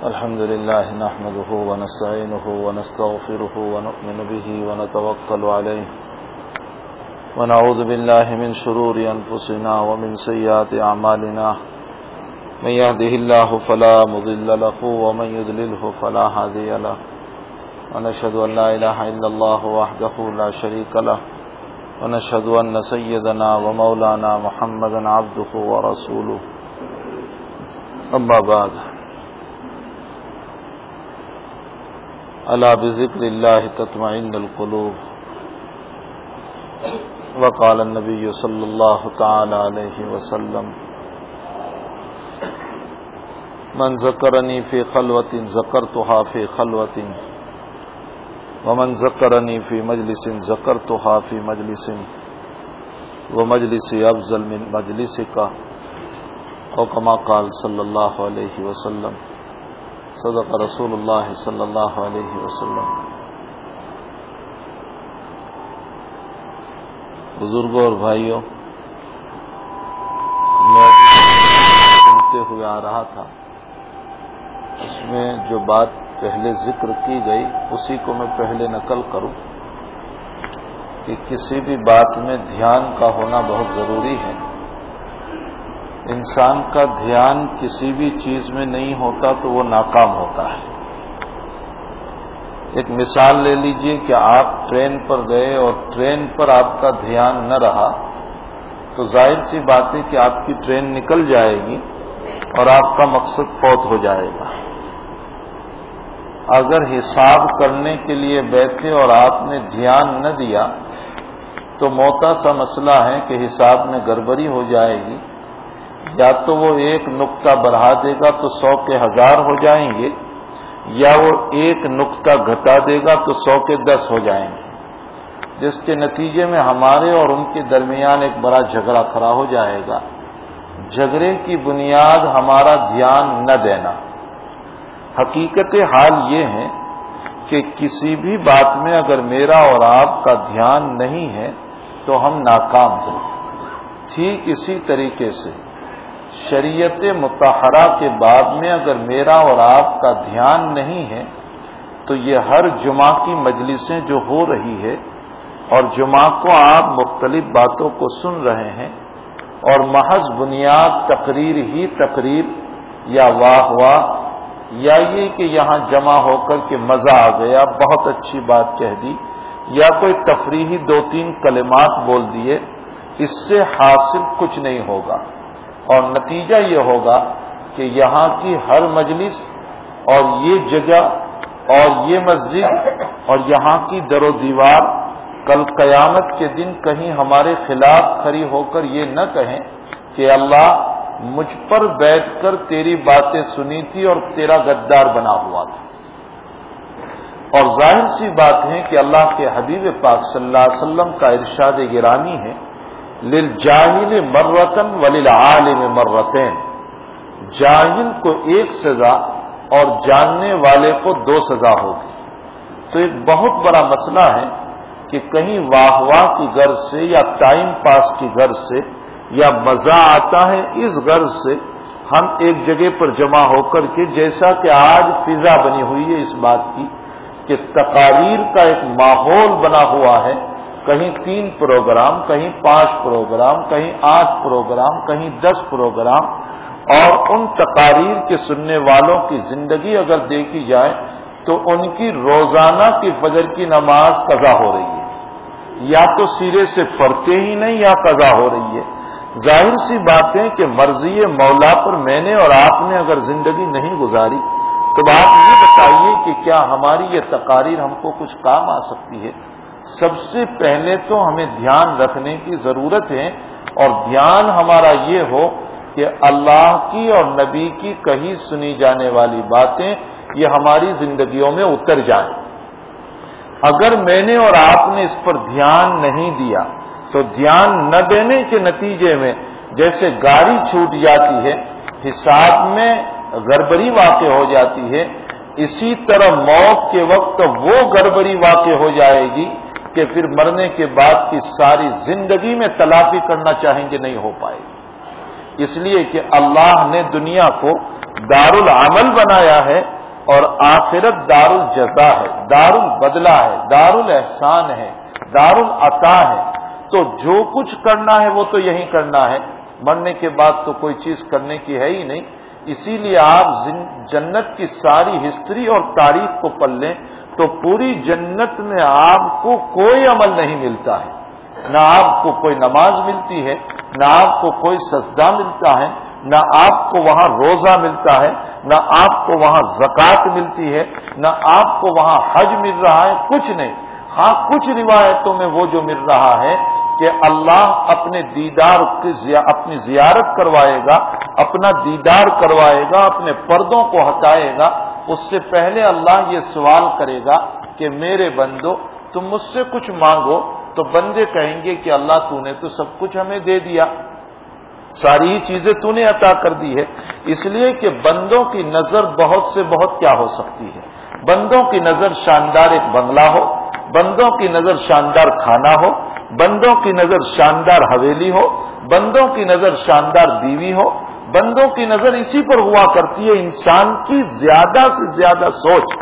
الحمد لله نحمده ونستعينه ونستغفره ونؤمن به ونتوكل عليه. ونعوذ بالله من شرور أنفسنا ومن سيئات أعمالنا. من يهده الله فلا مضل له ومن يضلله فلا هادي له. ونشهد أن لا إله إلا الله وحده لا شريك له. ونشهد أن سيدنا ومولانا محمدا عبده ورسوله. أما بعد. ألا بذكر الله تطمئن القلوب. وقال النبي صلى الله تعالى عليه وسلم، من ذكرني في خلوة ذكرتها في خلوة، ومن ذكرني في مجلس ذكرتها في مجلس، ومجلس أفضل من مجلسك. او كما قال صلى الله عليه وسلم صدق رسول اللہ صلی اللہ علیہ وسلم. بزرگوں اور بھائیوں، میں سنتے ہوئے آ رہا تھا۔ اس میں جو بات پہلے ذکر کی گئی، اسی کو میں پہلے نقل کروں کہ کسی بھی بات میں دھیان کا ہونا بہت ضروری ہے۔ انسان کا دھیان کسی بھی چیز میں نہیں ہوتا تو وہ ناکام ہوتا ہے۔ ایک مثال لے لیجیے کہ آپ ٹرین پر گئے اور ٹرین پر آپ کا دھیان نہ رہا تو ظاہر سی بات ہے کہ آپ کی ٹرین نکل جائے گی اور آپ کا مقصد فوت ہو جائے گا۔ اگر حساب کرنے کے لیے بیٹھے اور آپ نے دھیان نہ دیا تو موتا سا مسئلہ ہے کہ حساب میں گڑبڑی ہو جائے گی۔ یا تو وہ ایک نقطہ بڑھا دے گا تو سو کے ہزار ہو جائیں گے، یا وہ ایک نقطہ گھٹا دے گا تو سو کے دس ہو جائیں گے۔ جس کے نتیجے میں ہمارے اور ان کے درمیان ایک بڑا جھگڑا کھڑا ہو جائے گا۔ جھگڑے کی بنیاد ہمارا دھیان نہ دینا۔ حقیقت حال یہ ہے کہ کسی بھی بات میں اگر میرا اور آپ کا دھیان نہیں ہے تو ہم ناکام ہیں۔ ٹھیک اسی طریقے سے۔ شریعت متحرہ کے بعد میں اگر میرا اور آپ کا دھیان نہیں ہے، تو یہ ہر جمعہ کی مجلسیں جو ہو رہی ہے، اور جمعہ کو آپ مختلف باتوں کو سن رہے ہیں، اور محض بنیاد تقریر ہی تقریر، یا واہ واہ، یا یہ کہ یہاں جمع ہو کر کے مزہ آ گیا، بہت اچھی بات کہہ دی، یا کوئی تفریحی دو تین کلمات بول دیے، اس سے حاصل کچھ نہیں ہوگا۔ اور نتیجہ یہ ہوگا کہ یہاں کی ہر مجلس اور یہ جگہ اور یہ مسجد اور یہاں کی در و دیوار کل قیامت کے دن کہیں ہمارے خلاف کھڑی ہو کر یہ نہ کہیں کہ اللہ مجھ پر بیٹھ کر تیری باتیں سنی تھی اور تیرا غدار بنا ہوا تھا۔ اور ظاہر سی بات ہے کہ اللہ کے حبیب پاک صلی اللہ علیہ وسلم کا ارشاد گرامی ہے لل مرتن ولیل عالم مرتین۔ جاہل کو ایک سزا اور جاننے والے کو دو سزا ہوگی۔ تو ایک بہت بڑا مسئلہ ہے کہ کہیں واہ واہ کی غرض سے یا ٹائم پاس کی غرض سے یا مزہ آتا ہے اس غرض سے ہم ایک جگہ پر جمع ہو کر کے جیسا کہ آج فضا بنی ہوئی ہے اس بات کی کہ تقاریر کا ایک ماحول بنا ہوا ہے۔ کہیں تین پروگرام، کہیں پانچ پروگرام، کہیں آٹھ پروگرام، کہیں دس پروگرام، اور ان تقاریر کے سننے والوں کی زندگی اگر دیکھی جائے تو ان کی روزانہ کی فجر کی نماز قضا ہو رہی ہے۔ یا تو سرے سے پڑھتے ہی نہیں یا قضا ہو رہی ہے۔ ظاہر سی بات ہے کہ مرضی مولا پر میں نے اور آپ نے اگر زندگی نہیں گزاری تو آپ یہ بتائیے کہ کیا ہماری یہ تقاریر ہم کو کچھ کام آ سکتی ہے؟ سب سے پہلے تو ہمیں دھیان رکھنے کی ضرورت ہے اور دھیان ہمارا یہ ہو کہ اللہ کی اور نبی کی کہیں سنی جانے والی باتیں یہ ہماری زندگیوں میں اتر جائیں۔ اگر میں نے اور آپ نے اس پر دھیان نہیں دیا تو دھیان نہ دینے کے نتیجے میں جیسے گاڑی چھوٹ جاتی ہے، حساب میں گڑبڑی واقع ہو جاتی ہے، اسی طرح موت کے وقت وہ گڑبڑی واقع ہو جائے گی کہ پھر مرنے کے بعد کی ساری زندگی میں تلافی کرنا چاہیں گے نہیں ہو پائے گی۔ اس لیے کہ اللہ نے دنیا کو دار العمل بنایا ہے اور آخرت دار الجزا ہے دار البدلہ ہے دار الاحسان ہے دار العطا ہے۔ تو جو کچھ کرنا ہے وہ تو یہی کرنا ہے۔ مرنے کے بعد تو کوئی چیز کرنے کی ہے ہی نہیں۔ اسی لیے آپ جنت کی ساری ہسٹری اور تاریخ کو پڑھ لیں تو پوری جنت میں آپ کو کوئی عمل نہیں ملتا ہے۔ نہ آپ کو کوئی نماز ملتی ہے، نہ آپ کو کوئی سجدہ ملتا ہے، نہ آپ کو وہاں روزہ ملتا ہے، نہ آپ کو وہاں زکوٰۃ ملتی ہے، نہ آپ کو وہاں حج مل رہا ہے، کچھ نہیں۔ ہاں کچھ روایتوں میں وہ جو مل رہا ہے کہ اللہ اپنے دیدار کی اپنی زیارت کروائے گا، اپنا دیدار کروائے گا، اپنے پردوں کو ہٹائے گا اس سے پہلے اللہ یہ سوال کرے گا کہ میرے بندو، تم مجھ سے کچھ مانگو تو بندے کہیں گے کہ اللہ تو نے تو سب کچھ ہمیں دے دیا۔ ساری چیزیں تو نے عطا کر دی ہے اس لیے کہ بندوں کی نظر بہت سے بہت کیا ہو سکتی ہے۔ بندوں کی نظر شاندار ایک بنگلہ ہو، بندوں کی نظر شاندار کھانا ہو، بندوں کی نظر شاندار حویلی ہو، بندوں کی نظر شاندار بیوی ہو بندوں کی نظر اسی پر ہوا کرتی ہے، انسان کی زیادہ سے زیادہ سوچ۔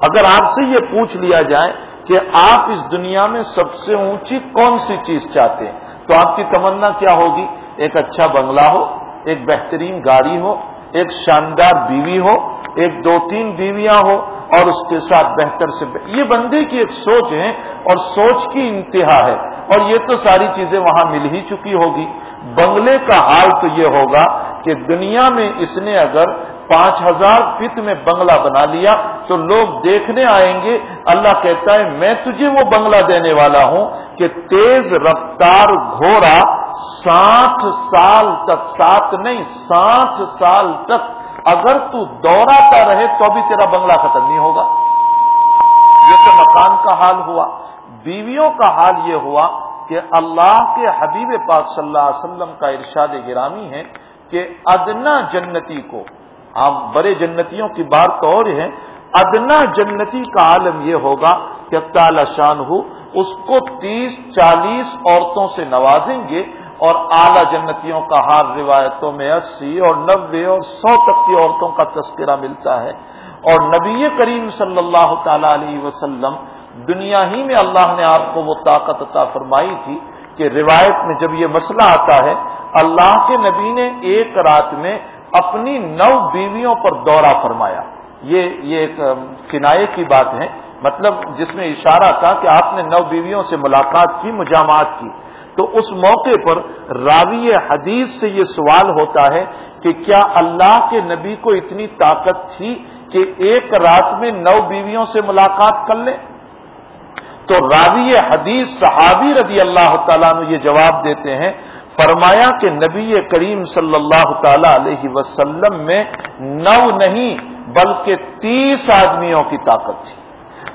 اگر آپ سے یہ پوچھ لیا جائے کہ آپ اس دنیا میں سب سے اونچی کون سی چیز چاہتے ہیں، تو آپ کی تمنا کیا ہوگی؟ ایک اچھا بنگلہ ہو، ایک بہترین گاڑی ہو ایک شاندار بیوی ہو، ایک دو تین بیویاں ہو اور اس کے ساتھ بہتر سے بہتر یہ بندے کی ایک سوچ ہے اور سوچ کی انتہا ہے اور یہ تو ساری چیزیں وہاں مل ہی چکی ہوگی۔ بنگلے کا حال تو یہ ہوگا کہ دنیا میں اس نے اگر پانچ ہزار فت میں بنگلہ بنا لیا تو لوگ دیکھنے آئیں گے۔ اللہ کہتا ہے، میں تجھے وہ بنگلہ دینے والا ہوں کہ تیز رفتار گھوڑا ساٹھ سال تک، سات نہیں، ساٹھ سال تک۔ اگر تو دوڑاتا رہے تو بھی تیرا بنگلہ ختم نہیں ہوگا۔ یہ تو مکان کا حال ہوا۔ بیویوں کا حال یہ ہوا کہ اللہ کے حبیب پاک صلی اللہ علیہ وسلم کا ارشاد گرامی ہے کہ ادنا جنتی کو آپ بڑے جنتیوں کی بات تو اور ہے ادنا جنتی کا عالم یہ ہوگا کہ تعالی شان ہو، اس کو تیس، چالیس عورتوں سے نوازیں گے اور اعلی جنتیوں کا حال روایتوں میں اسی اور نبے اور سو تک کی عورتوں کا تذکرہ ملتا ہے۔ اور نبی کریم صلی اللہ تعالی علیہ وسلم دنیا ہی میں اللہ نے آپ کو وہ طاقت عطا فرمائی تھی کہ روایت میں جب یہ مسئلہ آتا ہے، اللہ کے نبی نے ایک رات میں اپنی نو بیویوں پر دورہ فرمایا۔ یہ یہ ایک کنائے کی بات ہے۔ مطلب جس میں اشارہ تھا کہ آپ نے نو بیویوں سے ملاقات کی مجامات کی۔ تو اس موقع پر راوی حدیث سے یہ سوال ہوتا ہے کہ کیا اللہ کے نبی کو اتنی طاقت تھی کہ ایک رات میں نو بیویوں سے ملاقات کر لے؟ تو راوی حدیث صحابی رضی اللہ تعالیٰ نے یہ جواب دیتے ہیں، فرمایا کہ نبی کریم صلی اللہ تعالی علیہ وسلم میں نو نہیں بلکہ تیس آدمیوں کی طاقت تھی۔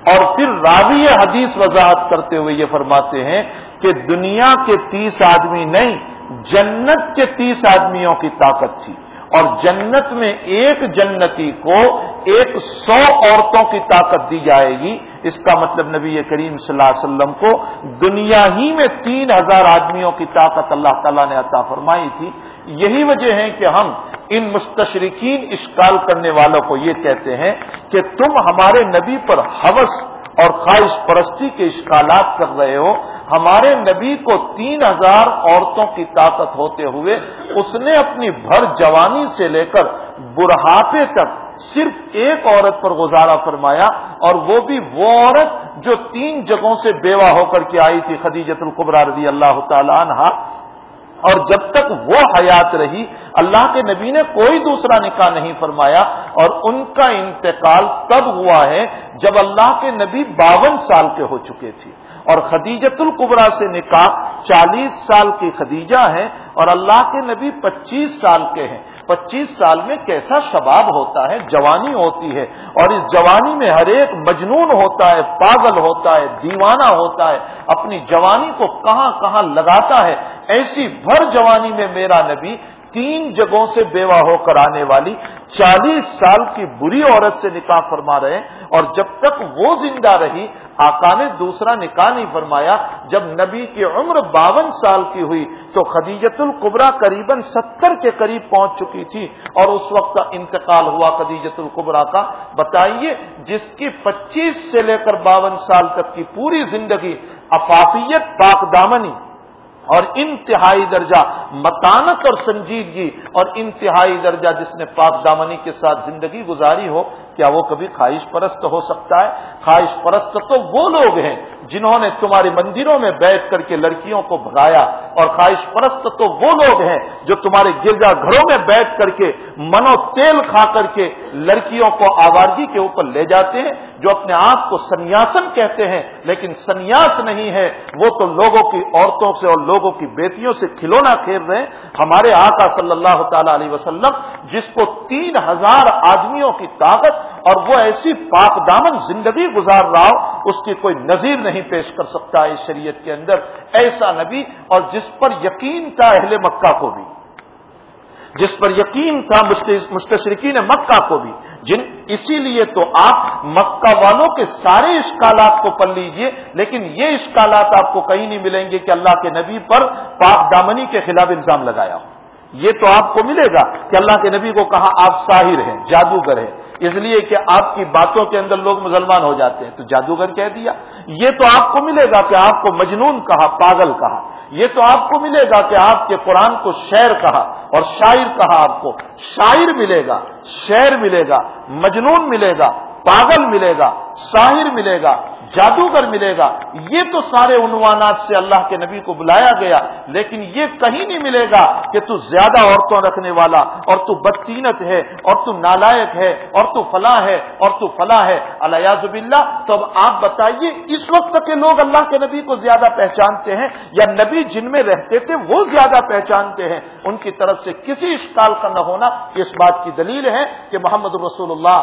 اور پھر راوی حدیث وضاحت کرتے ہوئے یہ فرماتے ہیں کہ دنیا کے تیس آدمی نہیں، جنت کے تیس آدمیوں کی طاقت تھی۔ اور جنت میں ایک جنتی کو ایک سو عورتوں کی طاقت دی جائے گی۔ اس کا مطلب نبی کریم صلی اللہ علیہ وسلم کو دنیا ہی میں تین ہزار آدمیوں کی طاقت اللہ تعالیٰ نے عطا فرمائی تھی۔ یہی وجہ ہے کہ ہم ان مستشرقین اشکال کرنے والوں کو یہ کہتے ہیں کہ تم ہمارے نبی پر حوث اور خواہش پرستی کے اشکالات کر رہے ہو۔ ہمارے نبی کو تین ہزار عورتوں کی طاقت ہوتے ہوئے اس نے اپنی بھر جوانی سے لے کر بڑھاپے تک صرف ایک عورت پر گزارا فرمایا اور وہ بھی وہ عورت جو تین جگہوں سے بیوہ ہو کر کے آئی تھی خدیجت القبرا رضی اللہ تعالیٰ عنہ اور جب تک وہ حیات رہی، اللہ کے نبی نے کوئی دوسرا نکاح نہیں فرمایا اور ان کا انتقال تب ہوا ہے جب اللہ کے نبی باون سال کے ہو چکے تھے۔ اور خدیجت القبرا سے نکاح چالیس سال کی خدیجہ ہے اور اللہ کے نبی پچیس سال کے ہیں۔ پچیس سال میں کیسا شباب ہوتا ہے، جوانی ہوتی ہے اور اس جوانی میں ہر ایک مجنون ہوتا ہے، پاگل ہوتا ہے، دیوانہ ہوتا ہے، اپنی جوانی کو کہاں کہاں لگاتا ہے۔ ایسی بھر جوانی میں میرا نبی تین جگہوں سے بیوہ ہو کر آنے والی چالیس سال کی بری عورت سے نکاح فرما رہے ہیں اور جب تک وہ زندہ رہی، آقا نے دوسرا نکاح نہیں فرمایا۔ جب نبی کی عمر باون سال کی ہوئی تو خدیجت القبرا قریب ستر کے قریب پہنچ چکی تھی اور اس وقت کا انتقال ہوا خدیجت القبرا کا۔ بتائیے، جس کی پچیس سے لے کر باون سال تک کی پوری زندگی افافیت پاک دامنی اور انتہائی درجہ متانت اور سنجیدگی اور انتہائی درجہ جس نے پاک دامنی کے ساتھ زندگی گزاری ہو، کیا وہ کبھی خواہش پرست ہو سکتا ہے؟ خواہش پرست تو وہ لوگ ہیں جنہوں نے تمہارے مندروں میں بیٹھ کر کے لڑکیوں کو بھگایا، اور خواہش پرست تو وہ لوگ ہیں جو تمہارے گرجا گھروں میں بیٹھ کر کے منو تیل کھا کر کے لڑکیوں کو آوارگی کے اوپر لے جاتے ہیں، جو اپنے آپ کو سنیاسن کہتے ہیں، لیکن سنیاس نہیں ہے، وہ تو لوگوں کی عورتوں سے اور لوگ لوگوں کی بیٹیوں سے کھلونا کھیل رہے ہیں۔ ہمارے آقا صلی اللہ تعالی علیہ وسلم جس کو تین ہزار آدمیوں کی طاقت اور وہ ایسی پاک دامن زندگی گزار رہا ہو، اس کی کوئی نظیر نہیں پیش کر سکتا اس شریعت کے اندر۔ ایسا نبی اور جس پر یقین تھا اہل مکہ کو بھی۔ جس پر یقین تھا مستشرقین مکہ کو بھی۔ جن اسی لیے تو آپ مکہ والوں کے سارے اشکالات کو پڑھ لیجیے، لیکن یہ اشکالات آپ کو کہیں نہیں ملیں گے کہ اللہ کے نبی پر پاک دامنی کے خلاف الزام لگایا ہو۔ یہ تو آپ کو ملے گا کہ اللہ کے نبی کو کہا آپ ساحر ہیں، جادوگر ہیں۔ اس لیے کہ آپ کی باتوں کے اندر لوگ مسلمان ہو جاتے ہیں۔ تو جادوگر کہہ دیا، یہ تو آپ کو ملے گا کہ آپ کو مجنون کہا، پاگل کہا۔ یہ تو آپ کو ملے گا کہ آپ کے قرآن کو شعر کہا اور شاعر کہا آپ کو۔ شاعر ملے گا، شعر ملے گا، مجنون ملے گا۔ پاگل ملے گا شاہر ملے گا، جادوگر ملے گا۔ یہ تو سارے عنوانات سے اللہ کے نبی کو بلایا گیا، لیکن یہ کہیں نہیں ملے گا کہ تو زیادہ عورتوں رکھنے والا، اور تو بدتینت ہے، اور تو نالائق ہے، اور تو فلاں ہے، اور تو فلاں ہے۔ الیاز باللہ، تو اب آپ بتائیے، اس وقت کے لوگ اللہ کے نبی کو زیادہ پہچانتے ہیں، یا نبی جن میں رہتے تھے وہ زیادہ پہچانتے ہیں؟ ان کی طرف سے کسی اشکال کا نہ ہونا، اس بات کی دلیل ہے کہ محمد رسول اللہ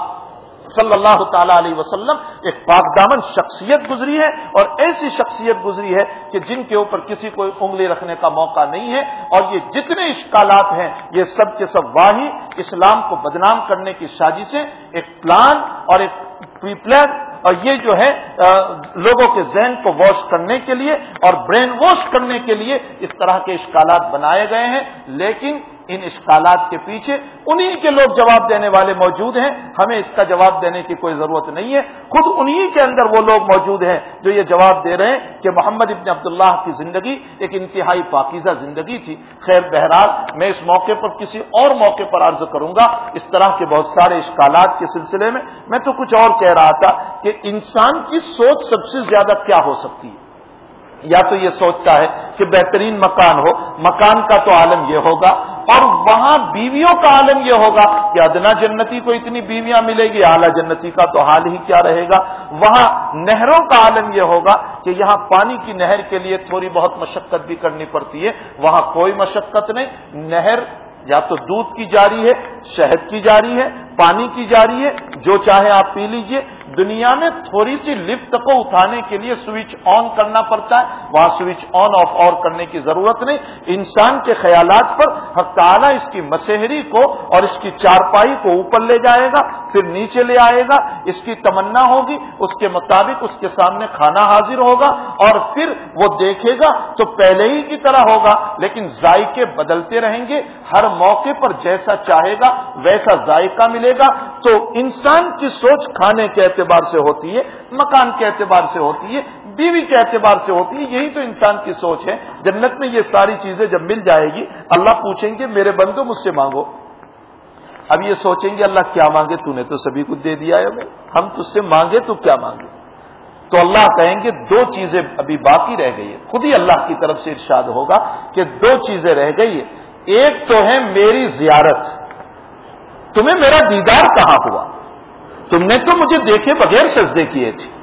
صلی اللہ تعالی علیہ وسلم ایک پاک دامن شخصیت گزری ہے اور ایسی شخصیت گزری ہے کہ جن کے اوپر کسی کو انگلی رکھنے کا موقع نہیں ہے اور یہ جتنے اشکالات ہیں، یہ سب کے سب واہی اسلام کو بدنام کرنے کی سازشیں، ایک پلان اور ایک پری پلان اور یہ جو ہے لوگوں کے ذہن کو واش کرنے کے لیے اور برین واش کرنے کے لیے اس طرح کے اشکالات بنائے گئے ہیں۔ لیکن ان اشکالات کے پیچھے انہی کے لوگ جواب دینے والے موجود ہیں۔ ہمیں اس کا جواب دینے کی کوئی ضرورت نہیں ہے۔ خود انہی کے اندر وہ لوگ موجود ہیں جو یہ جواب دے رہے ہیں کہ محمد ابن عبداللہ کی زندگی ایک انتہائی پاکیزہ زندگی تھی۔ خیر، بہرحال میں اس موقع پر کسی اور موقع پر عرض کروں گا۔ اس طرح کے بہت سارے اشکالات کے سلسلے میں میں تو کچھ اور کہہ رہا تھا کہ انسان کی سوچ سب سے زیادہ کیا ہو سکتی ہے؟ یا تو یہ سوچتا ہے کہ بہترین مکان ہو، مکان کا تو عالم یہ ہوگا، اور وہاں بیویوں کا عالم یہ ہوگا کہ ادنا جنتی کو اتنی بیویاں ملے گی، اعلیٰ جنتی کا تو حال ہی کیا رہے گا؟ وہاں نہروں کا عالم یہ ہوگا کہ یہاں پانی کی نہر کے لیے تھوڑی بہت مشقت بھی کرنی پڑتی ہے۔ وہاں کوئی مشقت نہیں، نہر یا تو دودھ کی جاری ہے، شہد کی جاری ہے پانی کی جاری ہے، جو چاہے آپ پی لیجیے۔ دنیا میں تھوڑی سی لفٹ کو اٹھانے کے لیے سوئچ آن کرنا پڑتا ہے۔ وہاں سوئچ آن آف اور کرنے کی ضرورت نہیں۔ انسان کے خیالات پر حق تعالیٰ اس کی مسحری کو اور اس کی چارپائی کو اوپر لے جائے گا، پھر نیچے لے آئے گا۔ اس کی تمنا ہوگی، اس کے مطابق اس کے سامنے کھانا حاضر ہوگا اور پھر وہ دیکھے گا تو پہلے ہی کی طرح ہوگا، لیکن ذائقے بدلتے رہیں گے۔ ہر موقع پر جیسا چاہے گا، ویسا ذائقہ ملے ملے گا تو انسان کی سوچ کھانے کے اعتبار سے ہوتی ہے، مکان کے اعتبار سے ہوتی ہے، بیوی کے اعتبار سے ہوتی ہے، یہی تو انسان کی سوچ ہے۔ جنت میں یہ ساری چیزیں جب مل جائے گی، اللہ پوچھیں گے، میرے بندو، مجھ سے مانگو۔ اب یہ سوچیں گے، اللہ کیا مانگے؟ تو نے تو سبھی کچھ دے دیا ہے۔ ہم تج سے مانگے، تو کیا مانگے؟ تو اللہ کہیں گے، دو چیزیں ابھی باقی رہ گئی ہے خود ہی اللہ کی طرف سے ارشاد ہوگا کہ دو چیزیں رہ گئی ہے ایک تو ہے میری زیارت۔ تمہیں میرا دیدار کہاں ہوا؟ تم نے تو مجھے دیکھے بغیر سجدے کیے تھے۔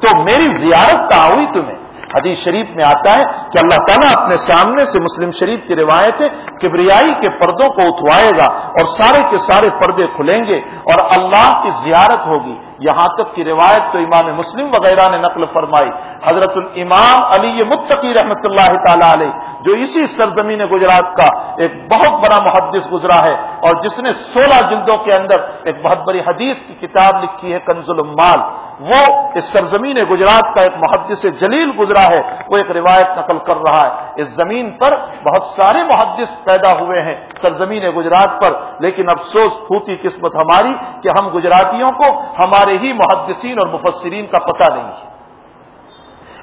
تو میری زیارت کہاں ہوئی تمہیں؟ حدیث شریف میں آتا ہے کہ اللہ تعالیٰ اپنے سامنے سے مسلم شریف کی روایت ہے کبریائی کے پردوں کو اتوائے گا اور سارے کے سارے پردے کھلیں گے اور اللہ کی زیارت ہوگی۔ یہاں تک کی روایت تو امام مسلم وغیرہ نے نقل فرمائی۔ حضرت الامام علی متقی رحمۃ اللہ تعالی علیہ، جو اسی سرزمین گجرات کا ایک بہت بڑا محدث گزرا ہے اور جس نے سولہ جلدوں کے اندر ایک بہت بڑی حدیث کی کتاب لکھی ہے، کنز المال۔ وہ اس سرزمین گجرات کا ایک محدث جلیل گزرا ہے، وہ ایک روایت نقل کر رہا ہے۔ اس زمین پر بہت سارے محدث پیدا ہوئے ہیں سرزمین گجرات پر، لیکن افسوس پھوتی قسمت ہماری کہ ہم گجراتیوں کو ہمارے ہی محدثین اور مفسرین کا پتہ نہیں ہے۔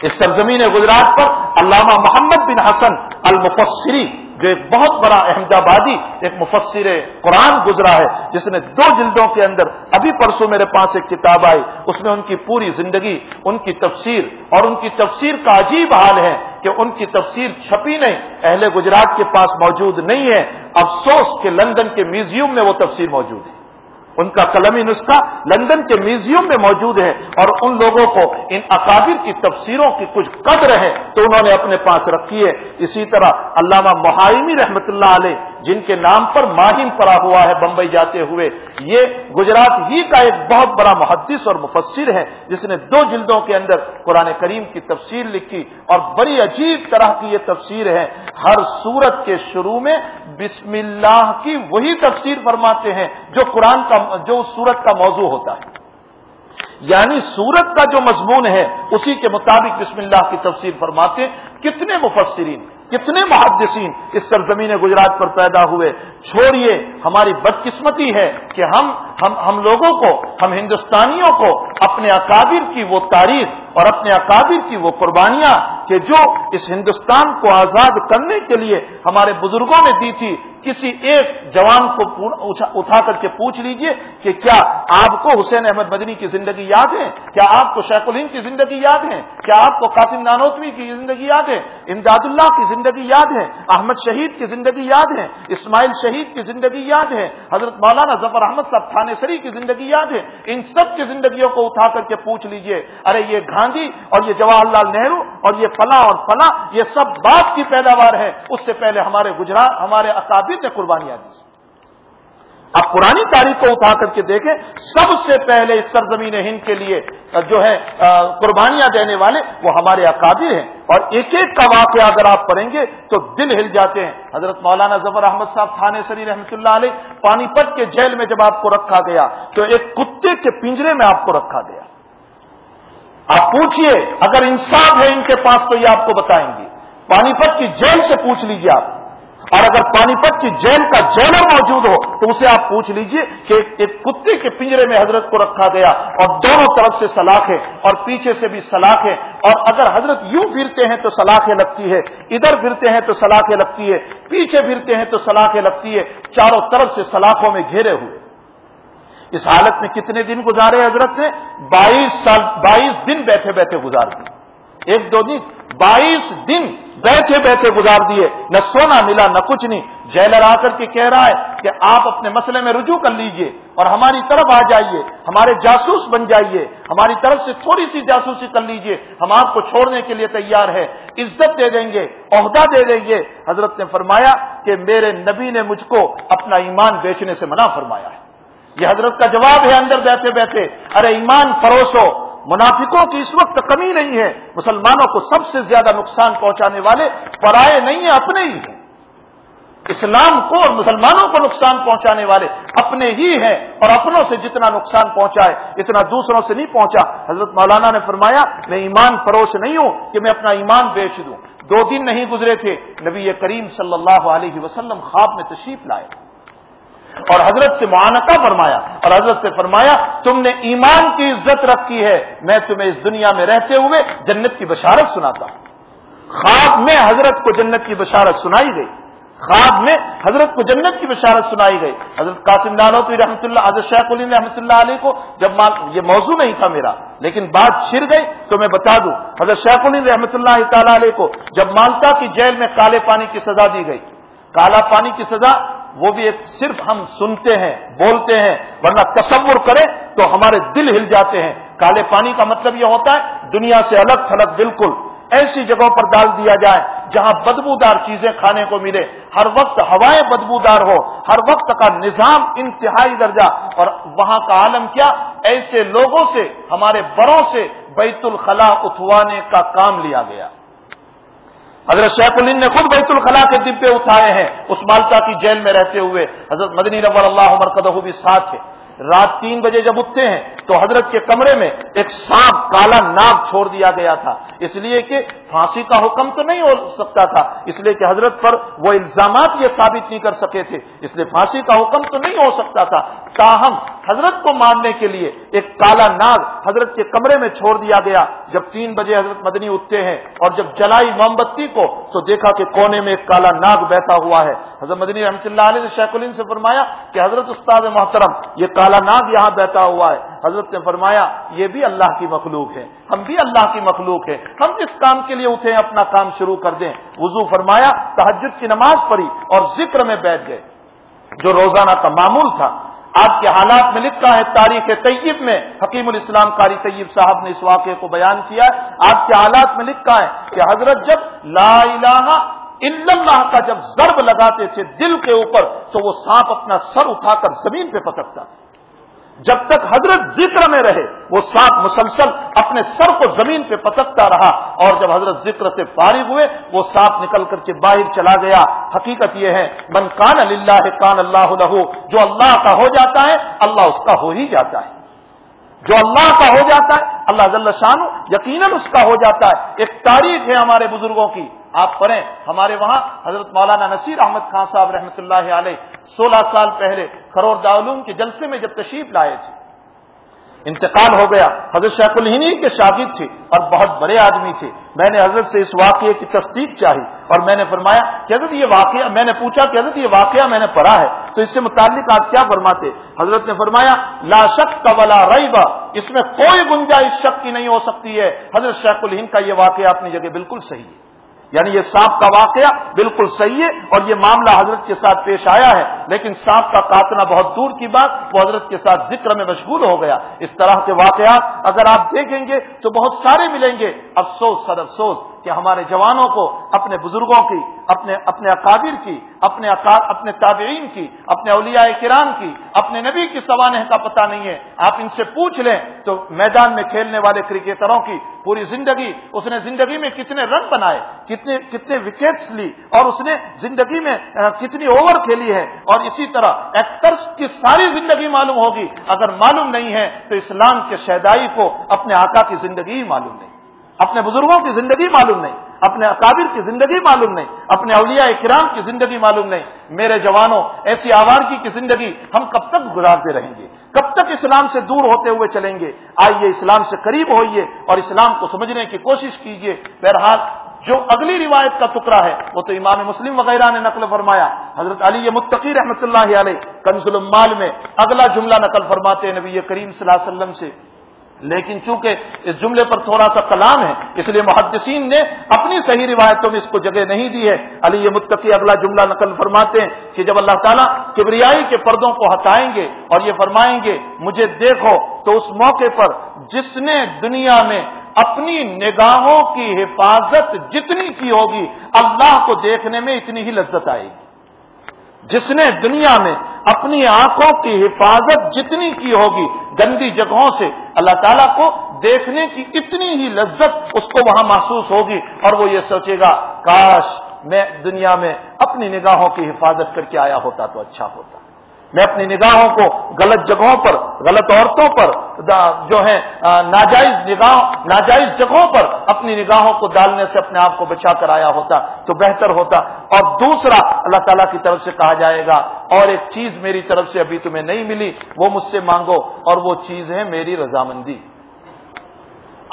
اس سرزمین گجرات پر علامہ محمد بن حسن المفسری جو ایک بہت بڑا احمد آبادی ایک مفسر قرآن گزرا ہے، جس نے دو جلدوں کے اندر ابھی پرسوں میرے پاس ایک کتاب آئی، اس میں ان کی پوری زندگی، ان کی تفسیر اور ان کی تفسیر کا عجیب حال ہے کہ ان کی تفسیر چھپی نہیں، اہل گجرات کے پاس موجود نہیں ہے، افسوس کہ لندن کے میوزیم میں وہ تفسیر موجود ہے۔ ان کا قلمی نسخہ لندن کے میوزیم میں موجود ہے اور ان لوگوں کو ان اکابر کی تفسیروں کی کچھ قدر ہے تو انہوں نے اپنے پاس رکھی ہے۔ اسی طرح علامہ محایمی رحمت اللہ علیہ، جن کے نام پر ماہم پڑا ہوا ہے بمبئی جاتے ہوئے، یہ گجرات ہی کا ایک بہت بڑا محدث اور مفسر ہے، جس نے دو جلدوں کے اندر قرآن کریم کی تفسیر لکھی اور بڑی عجیب طرح کی یہ تفسیر ہے۔ ہر سورت کے شروع میں بسم اللہ کی وہی تفسیر فرماتے ہیں جو قرآن کا جو سورت کا موضوع ہوتا ہے۔ یعنی سورت کا جو مضمون ہے، اسی کے مطابق بسم اللہ کی تفسیر فرماتے کتنے مفسرین، کتنے محدثین اس سرزمین گجرات پر پیدا ہوئے۔ چھوڑیے، ہماری بدقسمتی ہے کہ ہم ہم ہم لوگوں کو، ہم ہندوستانیوں کو اپنے اکابر کی وہ تاریخ اور اپنے اکابر کی وہ قربانیاں کہ جو اس ہندوستان کو آزاد کرنے کے لیے ہمارے بزرگوں نے دی تھی، کسی ایک جوان کو اچھا، اٹھا کر کے پوچھ لیجیے کہ کیا آپ کو حسین احمد مدنی کی زندگی یاد ہے؟ کیا آپ کو شیخ الہند کی زندگی یاد ہے؟ کیا آپ کو قاسم نانوتوی کی زندگی یاد ہے؟ امداد اللہ کی زندگی یاد ہے؟ احمد شہید کی زندگی یاد ہے؟ اسماعیل شہید کی زندگی یاد ہے؟ حضرت مولانا ظفر احمد صاحب تھانے سری کی زندگی یاد ہے؟ ان سب کی زندگیوں کو اٹھا کر کے پوچھ لیجیے، ارے یہ گاندھی اور یہ جواہر لال نہرو اور یہ فلاں اور فلاں، یہ سب باپ کی پیداوار ہے۔ اس سے پہلے ہمارے گجرات، ہمارے اکابر نے قربانیاں دی۔ اب پرانی تاریخ کو اٹھا کر کے دیکھیں، سب سے پہلے اس سرزمین ہند کے لیے جو ہے قربانیاں دینے والے، وہ ہمارے اکابر ہیں۔ اور ایک ایک کا واقعہ اگر آپ پڑھیں گے تو دل ہل جاتے ہیں۔ حضرت مولانا ظفر احمد صاحب تھانے سری رحمۃ اللہ علیہ پانی پت کے جیل میں جب آپ کو رکھا گیا، تو ایک کتے کے پنجرے میں آپ کو رکھا گیا۔ آپ پوچھئے، اگر انصاف ہے ان کے پاس تو یہ آپ کو بتائیں گے۔ پانی پت کی جیل سے پوچھ لیجیے آپ۔ اور اگر پانی پت کی جیل کا جیلر موجود ہو تو اسے آپ پوچھ لیجیے کہ ایک کتے کے پنجرے میں حضرت کو رکھا گیا اور دونوں طرف سے سلاخ ہے اور پیچھے سے بھی سلاخ اور اگر حضرت یوں پھرتے ہیں تو سلاخیں لگتی ہے، ادھر پھرتے ہیں تو سلاخیں لگتی ہے، پیچھے پھرتے ہیں تو سلاخیں لگتی ہے، چاروں طرف سے سلاخوں میں گھیرے ہوئے۔ اس حالت میں کتنے دن گزارے حضرت نے؟ بائیس سال، بائیس دن بیٹھے بیٹھے گزار دیے ایک دو دن، بائیس دن بیٹھے بیٹھے گزار دیے، نہ سونا ملا، نہ کچھ نہیں۔ جیلر آ کر کے کہہ رہا ہے کہ آپ اپنے مسئلے میں رجوع کر لیجیے اور ہماری طرف آ جائیے، ہمارے جاسوس بن جائیے، ہماری طرف سے تھوڑی سی جاسوسی کر لیجیے۔ ہم آپ کو چھوڑنے کے لیے تیار ہے عزت دے دیں گے، عہدہ دے دیں گے۔ حضرت نے فرمایا کہ میرے نبی نے مجھ کو اپنا ایمان بیچنے سے منع فرمایا ہے۔ یہ حضرت کا جواب ہے اندر بیٹھے بیٹھے۔ ارے ایمان فروشو منافقوں کی اس وقت کمی نہیں ہے۔ مسلمانوں کو سب سے زیادہ نقصان پہنچانے والے پرائے نہیں ہیں، اپنے ہی ہیں۔ اسلام کو اور مسلمانوں کو نقصان پہنچانے والے اپنے ہی ہیں اور اپنوں سے جتنا نقصان پہنچائے، اتنا دوسروں سے نہیں پہنچا۔ حضرت مولانا نے فرمایا، میں ایمان فروش نہیں ہوں کہ میں اپنا ایمان بیچ دوں۔ دو دن نہیں گزرے تھے، نبی کریم صلی اللہ علیہ وسلم خواب میں تشریف لائے۔ اور حضرت سے معانقہ فرمایا اور حضرت سے فرمایا، تم نے ایمان کی عزت رکھی ہے۔ میں تمہیں اس دنیا میں رہتے ہوئے جنت کی بشارت سناتا ہوں۔ خواب میں حضرت کو جنت کی بشارت سنائی گئی۔ خواب میں حضرت کو جنت کی بشارت سنائی گئی۔ حضرت قاسم نانوی رحمۃ اللہ، حضرت شیخ الین رحمۃ اللہ علیہ کو جب یہ موضوع نہیں تھا میرا، لیکن بات چھر گئی تو میں بتا دوں۔ حضرت شیخ الین رحمۃ اللہ تعالی علیہ کو جب مالٹا کی جیل میں کالے پانی کی سزا دی گئی۔ کالا پانی کی سزا وہ بھی ایک صرف ہم سنتے ہیں، بولتے ہیں، ورنہ تصور کریں تو ہمارے دل ہل جاتے ہیں۔ کالے پانی کا مطلب یہ ہوتا ہے، دنیا سے الگ تھلگ بالکل ایسی جگہوں پر ڈال دیا جائے جہاں بدبودار چیزیں کھانے کو ملے۔ ہر وقت ہوائیں بدبودار ہو ہر وقت کا نظام انتہائی درجہ۔ اور وہاں کا عالم کیا؟ ایسے لوگوں سے، ہمارے بڑوں سے بیت الخلا اٹھوانے کا کام لیا گیا۔ حضرت شیخ الین نے خود بیت الخلا کے ڈبے اٹھائے ہیں، اس مالتا کی جیل میں رہتے ہوئے، حضرت مدنی رب اللہ مرکز بھی ساتھ ہے رات تین بجے جب اٹھتے ہیں تو حضرت کے کمرے میں ایک سانپ کالا ناگ چھوڑ دیا گیا تھا۔ اس لیے کہ پھانسی کا حکم تو نہیں ہو سکتا تھا۔ اس لیے کہ حضرت پر وہ الزامات یہ ثابت نہیں کر سکے تھے۔ اس لیے پھانسی کا حکم تو نہیں ہو سکتا تھا۔ تاہم، حضرت کو مارنے کے لیے ایک کالا ناگ حضرت کے کمرے میں چھوڑ دیا گیا۔ جب تین بجے حضرت مدنی اٹھتے ہیں اور جب جلائی موم بتی کو تو دیکھا کہ کونے میں ایک کالا ناگ بیٹھا ہوا ہے۔ حضرت مدنی رحمۃ اللہ علیہ نے شیخ الین سے فرمایا کہ حضرت استاد محترم، یہ کالا ناگ یہاں بیٹھا ہوا ہے۔ حضرت نے فرمایا، یہ بھی اللہ کی مخلوق ہے۔ ہم بھی اللہ کی مخلوق ہے ہم جس کام کے لیے اٹھے اپنا کام شروع کر دیں۔ وضو فرمایا تحجد کی نماز پڑھی اور ذکر میں بیٹھ گئے۔ جو روزانہ کا معمول تھا۔ آپ کے حالات میں لکھا ہے، تاریخ طیب میں حکیم الاسلام قاری طیب صاحب نے اس واقعے کو بیان کیا ہے۔ آپ کے حالات میں لکھا ہے کہ حضرت جب لا الہ الا اللہ کا جب ضرب لگاتے تھے دل کے اوپر، تو وہ سانپ اپنا سر اٹھا کر زمین پہ پکڑتا۔ تھا جب تک حضرت ذکر میں رہے، وہ سانپ مسلسل اپنے سر کو زمین پہ پتکتا رہا اور جب حضرت ذکر سے فارغ ہوئے، وہ سانپ نکل کر کے باہر چلا گیا۔ حقیقت یہ ہے، من کان اللہ کان اللہ لہو، جو اللہ کا ہو جاتا ہے، اللہ اس کا ہو ہی جاتا ہے۔ جو اللہ کا ہو جاتا ہے، اللہ جل شان یقیناً اس کا ہو جاتا ہے۔ ایک تاریخ ہے ہمارے بزرگوں کی۔ آپ پڑھیں۔ ہمارے وہاں حضرت مولانا نصیر احمد خان صاحب رحمۃ اللہ علیہ سولہ سال پہلے خرور دعلوم کے جلسے میں جب تشریف لائے تھے، انتقال ہو گیا۔ حضرت شیخ الہینی کے شاگرد تھے اور بہت بڑے آدمی تھے۔ میں نے حضرت سے اس واقعے کی تصدیق چاہی اور میں نے فرمایا کہ حضرت یہ واقعہ، میں نے پوچھا کہ حضرت یہ واقعہ میں نے پڑھا ہے، تو اس سے متعلق آپ کیا فرماتے؟ حضرت نے فرمایا، لا شک کا ولا ریبا اس میں کوئی گنجائش شک کی نہیں ہو سکتی ہے۔ حضرت شیخ الہند کا یہ واقعہ اپنی جگہ بالکل صحیح ہے۔ یعنی یہ سانپ کا واقعہ بالکل صحیح ہے اور یہ معاملہ حضرت کے ساتھ پیش آیا ہے، لیکن سانپ کا کاٹنا بہت دور کی بات، وہ حضرت کے ساتھ ذکر میں مشغول ہو گیا۔ اس طرح کے واقعات اگر آپ دیکھیں گے تو بہت سارے ملیں گے۔ افسوس، سر افسوس۔ کہ ہمارے جوانوں کو، اپنے بزرگوں کی، اپنے اپنے اکابر کی، اپنے اپنے تابعین کی، اپنے اولیاء کرام کی، اپنے نبی کی سوانح کا پتہ نہیں ہے۔ آپ ان سے پوچھ لیں تو میدان میں کھیلنے والے کرکٹروں کی پوری زندگی، اس نے زندگی میں کتنے رن بنائے، کتنے کتنے وکٹس لی، اور اس نے زندگی میں کتنی اوور کھیلی ہے۔ اور اسی طرح ایکٹرس کی ساری زندگی معلوم ہوگی۔ اگر معلوم نہیں ہے تو اسلام کے شہدائی کو اپنے آقا کی زندگی ہی معلوم نہیں۔ اپنے بزرگوں کی زندگی معلوم نہیں، اپنے اکابر کی زندگی معلوم نہیں، اپنے اولیاء کرام کی زندگی معلوم نہیں۔ میرے جوانوں، ایسی آوارگی کی زندگی ہم کب تک گزارتے رہیں گے؟ کب تک اسلام سے دور ہوتے ہوئے چلیں گے؟ آئیے اسلام سے قریب ہوئیے اور اسلام کو سمجھنے کی کوشش کیجیے۔ بہرحال، جو اگلی روایت کا ٹکڑا ہے، وہ تو امام مسلم وغیرہ نے نقل فرمایا۔ حضرت علی متقی رحمۃ اللہ علیہ، کنز المال میں اگلا جملہ نقل فرماتے نبی کریم صلی اللہ علیہ وسلم سے۔ لیکن چونکہ اس جملے پر تھوڑا سا کلام ہے، اس لیے محدثین نے اپنی صحیح روایتوں میں اس کو جگہ نہیں دی ہے۔ علی، یہ متقی اگلا جملہ نقل فرماتے ہیں کہ جب اللہ تعالیٰ کبریائی کے پردوں کو ہٹائیں گے اور یہ فرمائیں گے، مجھے دیکھو تو اس موقع پر جس نے دنیا میں اپنی نگاہوں کی حفاظت جتنی کی ہوگی، اللہ کو دیکھنے میں اتنی ہی لذت آئے گی۔ جس نے دنیا میں اپنی آنکھوں کی حفاظت جتنی کی ہوگی گندی جگہوں سے اللہ تعالیٰ کو دیکھنے کی اتنی ہی لذت اس کو وہاں محسوس ہوگی اور وہ یہ سوچے گا، کاش میں دنیا میں اپنی نگاہوں کی حفاظت کر کے آیا ہوتا تو اچھا ہوتا۔ میں اپنی نگاہوں کو غلط جگہوں پر، غلط عورتوں پر جو ہے ناجائز نگاہ، ناجائز جگہوں پر اپنی نگاہوں کو ڈالنے سے اپنے آپ کو بچا کر آیا ہوتا تو بہتر ہوتا۔ اور دوسرا، اللہ تعالیٰ کی طرف سے کہا جائے گا، اور ایک چیز میری طرف سے ابھی تمہیں نہیں ملی، وہ مجھ سے مانگو، اور وہ چیز ہے میری رضامندی۔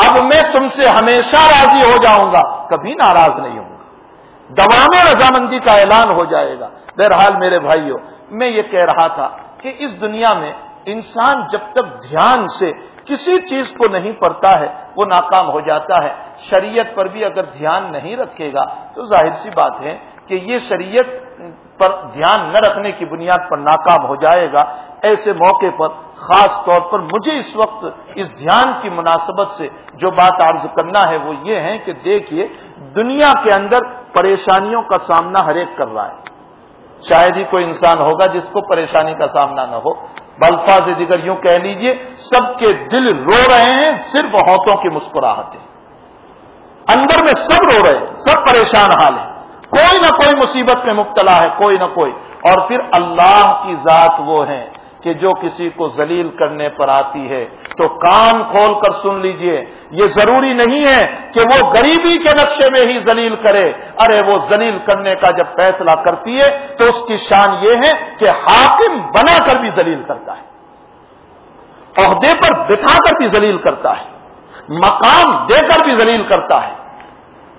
اب میں تم سے ہمیشہ راضی ہو جاؤں گا، کبھی ناراض نہیں ہوں گا۔ دوام رضامندی کا اعلان ہو جائے گا۔ بہرحال میرے بھائیوں میں یہ کہہ رہا تھا کہ اس دنیا میں انسان جب تک دھیان سے کسی چیز کو نہیں پڑھتا ہے، وہ ناکام ہو جاتا ہے۔ شریعت پر بھی اگر دھیان نہیں رکھے گا، تو ظاہر سی بات ہے کہ یہ شریعت پر دھیان نہ رکھنے کی بنیاد پر ناکام ہو جائے گا۔ ایسے موقع پر، خاص طور پر مجھے اس وقت اس دھیان کی مناسبت سے جو بات عرض کرنا ہے، وہ یہ ہے کہ دیکھیے، دنیا کے اندر پریشانیوں کا سامنا ہر ایک کر رہا ہے۔ شاید ہی کوئی انسان ہوگا جس کو پریشانی کا سامنا نہ ہو۔ بلفاظ دیگر یوں کہہ لیجیے، سب کے دل رو رہے ہیں، صرف ہاتھوں کی مسکراہٹیں۔ اندر میں سب رو رہے ہیں، سب پریشان حال ہیں۔ کوئی نہ کوئی مصیبت میں مبتلا ہے، کوئی نہ کوئی۔ اور پھر اللہ کی ذات وہ ہے کہ جو کسی کو ذلیل کرنے پر آتی ہے تو کان کھول کر سن لیجیے۔ یہ ضروری نہیں ہے کہ وہ غریبی کے نقشے میں ہی ذلیل کرے۔ ارے، وہ ذلیل کرنے کا جب فیصلہ کرتی ہے تو اس کی شان یہ ہے کہ حاکم بنا کر بھی ذلیل کرتا ہے۔ عہدے پر بٹھا کر بھی ذلیل کرتا ہے۔ مقام دے کر بھی ذلیل کرتا ہے۔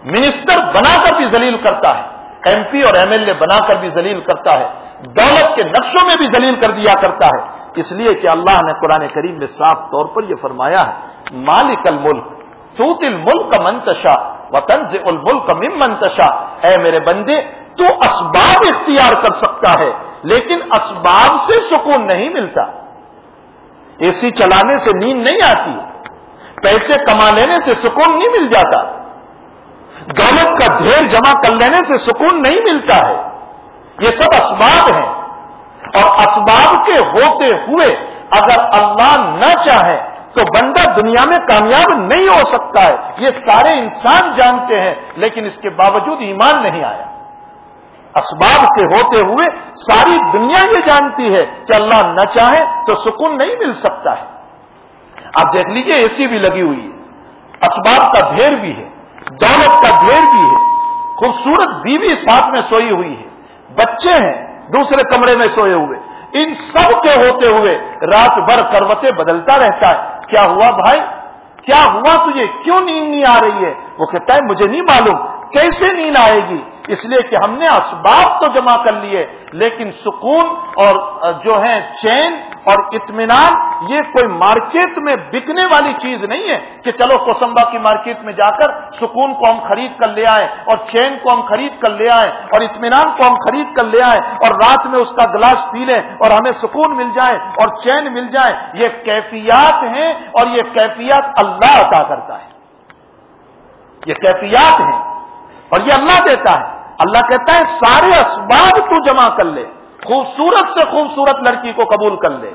منسٹر بنا کر بھی ذلیل کرتا ہے۔ ایم پی اور ایم ایل اے بنا کر بھی ذلیل کرتا ہے۔ دولت کے نقشوں میں بھی ذلیل کر دیا کرتا ہے۔ اس لیے کہ اللہ نے قرآن کریم میں صاف طور پر یہ فرمایا ہے، مالک الملک، توت الملک کا منتشا وطن سے الملک مم منتشا اے میرے بندے، تو اسباب اختیار کر سکتا ہے، لیکن اسباب سے سکون نہیں ملتا۔ اے سی چلانے سے نیند نہیں آتی، پیسے کما لینے سے سکون نہیں مل جاتا۔ دولت کا ڈھیر جمع کر لینے سے سکون نہیں ملتا ہے۔ یہ سب اسباب ہیں۔ اور اسباب کے ہوتے ہوئے اگر اللہ نہ چاہے تو بندہ دنیا میں کامیاب نہیں ہو سکتا ہے۔ یہ سارے انسان جانتے ہیں، لیکن اس کے باوجود ایمان نہیں آیا۔ اسباب کے ہوتے ہوئے ساری دنیا یہ جانتی ہے کہ اللہ نہ چاہے تو سکون نہیں مل سکتا ہے۔ آپ دیکھ لیجیے، اے سی بھی لگی ہوئی ہے۔ اسباب کا ڈھیر بھی ہے، دولت کا ڈھیر بھی ہے۔ خوبصورت بیوی ساتھ میں سوئی ہوئی ہے۔ بچے ہیں، دوسرے کمرے میں سوئے ہوئے۔ ان سب کے ہوتے ہوئے رات بھر کروتے بدلتا رہتا ہے۔ کیا ہوا بھائی؟ کیا ہوا تجھے؟ کیوں نیند نہیں آ رہی ہے؟ وہ کہتا ہے، مجھے نہیں معلوم۔ کیسے نیند آئے گی؟ اس لیے کہ ہم نے اسباب تو جمع کر لیے، لیکن سکون اور جو ہے چین اور اطمینان، یہ کوئی مارکیٹ میں بکنے والی چیز نہیں ہے کہ چلو کوسمبا کی مارکیٹ میں جا کر سکون کو ہم خرید کر لے آئے اور چین کو ہم خرید کر لے آئے اور اطمینان کو ہم خرید کر لے آئے اور رات میں اس کا گلاس پی لیں اور ہمیں سکون مل جائے اور چین مل جائے، یہ کیفیات ہیں اور یہ کیفیات اللہ عطا کرتا ہے۔ یہ کیفیات ہیں اور یہ اللہ دیتا ہے۔ اللہ کہتا ہے، سارے اسباب تو جمع کر لے، خوبصورت سے خوبصورت لڑکی کو قبول کر لے،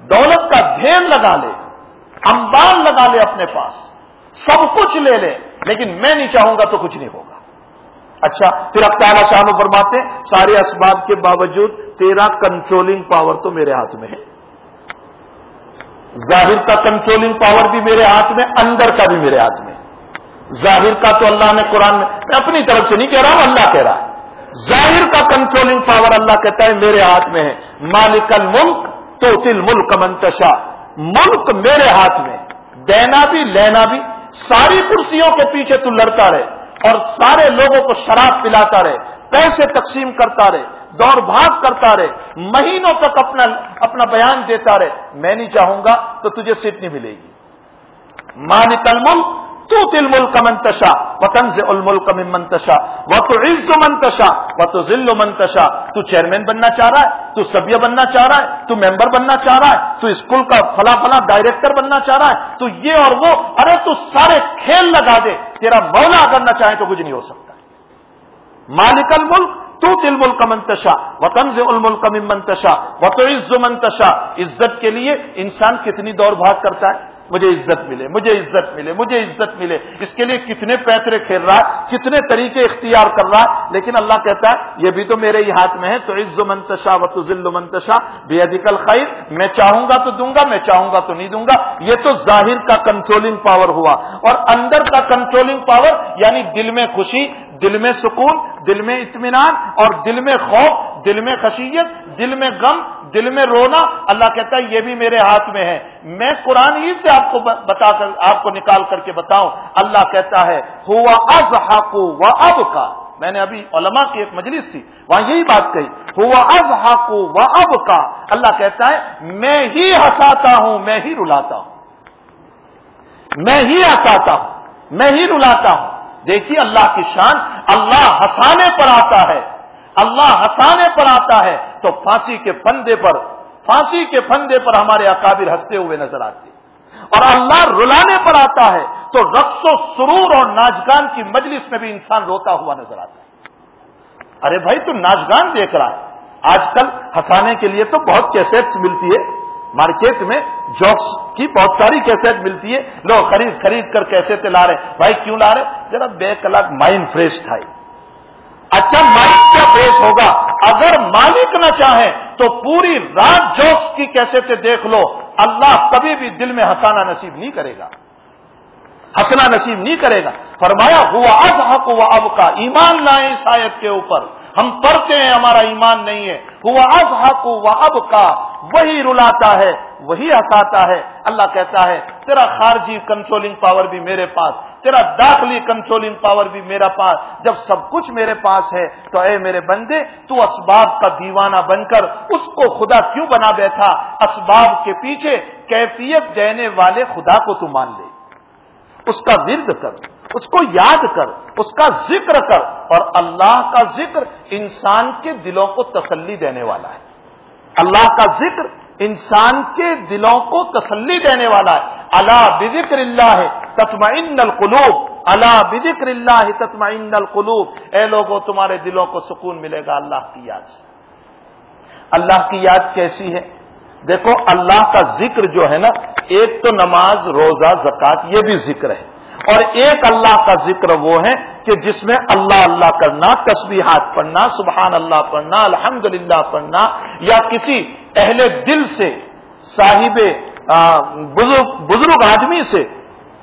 دولت کا ڈھیر لگا لے امبان لگا لے اپنے پاس، سب کچھ لے لے، لیکن میں نہیں چاہوں گا تو کچھ نہیں ہوگا۔ اچھا پھر اب تعالیٰ شاہ فرماتے سارے اسباب کے باوجود تیرا کنٹرولنگ پاور تو میرے ہاتھ میں ہے۔ ظاہر کا کنٹرولنگ پاور بھی میرے ہاتھ میں، اندر کا بھی میرے ہاتھ میں۔ ظاہر کا تو اللہ نے قرآن میں اپنی طرف سے نہیں کہہ رہا ہوں، اللہ کہہ رہا ہے۔ ظاہر کا کنٹرولنگ پاور اللہ کہتا ہے، میرے ہاتھ میں ہے۔ مالک الملک تو تل ملک منتشا ملک میرے ہاتھ میں دینا بھی، لینا بھی۔ ساری کرسیوں کے پیچھے تو لڑتا رہے۔ اور سارے لوگوں کو شراب پلاتا رہے۔ پیسے تقسیم کرتا رہے۔ دوڑ بھاگ کرتا رہے۔ مہینوں تک اپنا اپنا بیان دیتا رہے۔ میں نہیں چاہوں گا تو تجھے سیٹ نہیں ملے گی۔ مالک الملک تو تل ملک منتشا وطن سے الملک من منتشا وہ تو عز منتشا وہ تو ذل منتشا تو چیئرمین بننا چاہ رہا ہے، تو سبیہ بننا چاہ رہا ہے، تو ممبر بننا چاہ رہا ہے، تو اسکول کا فلاں فلاں ڈائریکٹر بننا چاہ رہا ہے، تو یہ اور وہ، ارے تو سارے کھیل لگا دے، تیرا مولا کرنا چاہے تو کچھ نہیں ہو سکتا۔ مالک الملک تو تل ملک منتشا وطن سے الملک من منتشا وہ تو عز منتشا عزت کے لیے انسان کتنی دوڑ بھاگ کرتا ہے؟ مجھے عزت ملے، مجھے عزت ملے، مجھے عزت ملے۔ اس کے لیے کتنے پیترے کھیل رہا ہے، کتنے طریقے اختیار کر رہا ہے، لیکن اللہ کہتا ہے، یہ بھی تو میرے ہی ہاتھ میں ہے، تو عز و منتشا و تو ذل منتشا بے ادیکل خیر میں چاہوں گا تو دوں گا، میں چاہوں گا تو نہیں دوں گا۔ یہ تو ظاہر کا کنٹرولنگ پاور ہوا۔ اور اندر کا کنٹرولنگ پاور یعنی دل میں خوشی، دل میں سکون، دل میں اطمینان، اور دل میں خوف، دل میں خشیت، دل میں غم دل میں رونا، اللہ کہتا ہے، یہ بھی میرے ہاتھ میں ہے۔ میں قرآن ہی سے آپ کو بتا کر، آپ کو نکال کر کے بتاؤں۔ اللہ کہتا ہے، ہوا از ہاکو و اب کا میں نے ابھی علماء کی ایک مجلس تھی، وہاں یہی بات کہی، ہوا از ہاکو و اب کا اللہ کہتا ہے، میں ہی ہنساتا ہوں، میں ہی رلاتا ہوں۔ میں ہی ہنساتا ہوں، میں ہی رلاتا ہوں۔ دیکھیے اللہ کی شان، اللہ ہنسانے پر آتا ہے۔ اللہ ہنسانے پر آتا ہے تو پھانسی کے پندے پر، پھانسی کے پندے پر ہمارے اکابر ہنستے ہوئے نظر آتے اور اللہ رلانے پر آتا ہے تو رقص و سرور اور ناچگان کی مجلس میں بھی انسان روتا ہوا نظر آتا ہے۔ ارے بھائی، تو ناچگان دیکھ رہا ہے۔ آج کل ہنسانے کے لیے تو بہت کیسٹس ملتی ہے۔ مارکیٹ میں جوکس کی بہت ساری کیسٹ ملتی ہے۔ لوگ خرید خرید کر کیسے لا رہے بھائی، کیوں لا رہے ذرا بے کلاک مائنڈ فریش تھا اچھا مائنڈ کیا فریش ہوگا؟ اگر مالک نہ چاہے تو پوری رات جوکس کی کیسے دیکھ لو۔ اللہ کبھی بھی دل میں ہنسانا نصیب نہیں کرے گا۔ ہنسنا نصیب نہیں کرے گا۔ فرمایا، ہوا از حق ہوا اب کا ایمان لائیں اس آیت کے اوپر۔ ہم پڑھتے ہیں، ہمارا ایمان نہیں ہے۔ ہوا از حق ہوا اب کا وہی رلاتا ہے، وہی ہنساتا ہے۔ اللہ کہتا ہے تیرا خارجی کنٹرولنگ پاور بھی میرے پاس، تیرا داخلی کنٹرولنگ پاور بھی میرا پاس۔ جب سب کچھ میرے پاس ہے تو اے میرے بندے، تو اسباب کا دیوانہ بن کر اس کو خدا کیوں بنا بیٹھا؟ اسباب کے پیچھے کیفیت دینے والے خدا کو تو مان لے۔ اس کا ورد کر، اس کو یاد کر، اس کا ذکر کر۔ اور اللہ کا ذکر انسان کے دلوں کو تسلی دینے والا ہے۔ اللہ کا ذکر انسان کے دلوں کو تسلی دینے والا ہے۔ اللہ بذکر اللہ ہے تطمئن القلوب۔ اللہ بذکر اللہ ہے تطمئن القلوب۔ اے لوگوں تمہارے دلوں کو سکون ملے گا اللہ کی یاد سے۔ اللہ کی یاد کیسی ہے؟ دیکھو، اللہ کا ذکر جو ہے نا، ایک تو نماز، روزہ زکات یہ بھی ذکر ہے۔ اور ایک اللہ کا ذکر وہ ہے کہ جس میں اللہ اللہ کرنا، تسبیحات پڑھنا، سبحان اللہ پڑھنا الحمد پڑھنا، یا کسی اہل دل سے، صاحب بزرگ آدمی سے